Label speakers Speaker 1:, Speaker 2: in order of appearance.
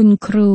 Speaker 1: คุณครู